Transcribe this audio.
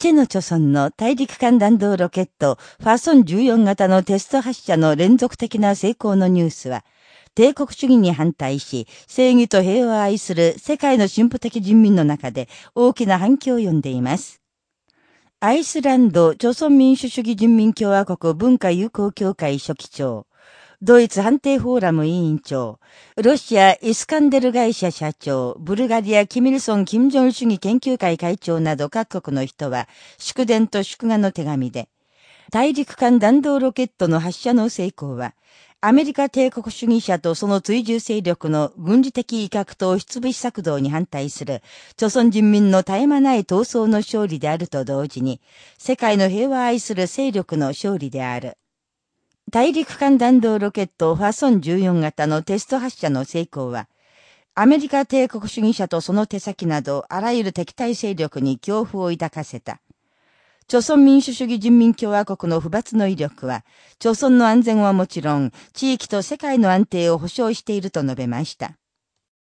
チェの著村の大陸間弾道ロケットファソン14型のテスト発射の連続的な成功のニュースは、帝国主義に反対し、正義と平和を愛する世界の進歩的人民の中で大きな反響を呼んでいます。アイスランド、朝鮮民主主義人民共和国文化友好協会書記長、ドイツ判定フォーラム委員長、ロシアイスカンデル会社社長、ブルガリア・キミルソン・キム・ジョン主義研究会会長など各国の人は、祝電と祝賀の手紙で、大陸間弾道ロケットの発射の成功は、アメリカ帝国主義者とその追従勢力の軍事的威嚇と押しつぶし策動に反対する、朝鮮人民の絶え間ない闘争の勝利であると同時に、世界の平和を愛する勢力の勝利である。大陸間弾道ロケットファソン14型のテスト発射の成功は、アメリカ帝国主義者とその手先など、あらゆる敵対勢力に恐怖を抱かせた。朝鮮民主主義人民共和国の不罰の威力は、朝鮮の安全はもちろん、地域と世界の安定を保障していると述べました。